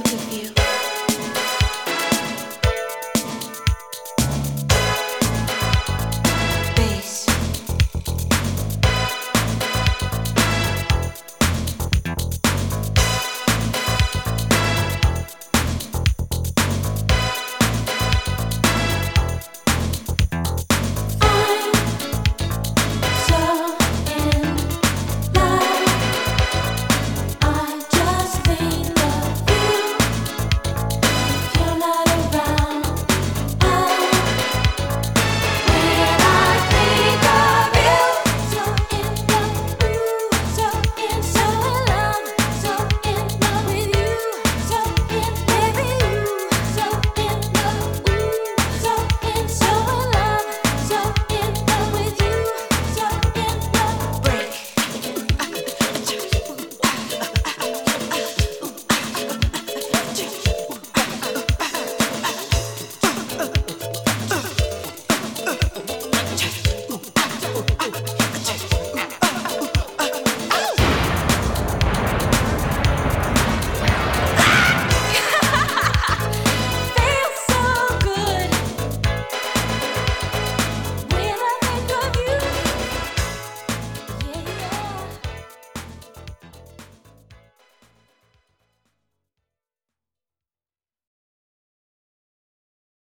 think of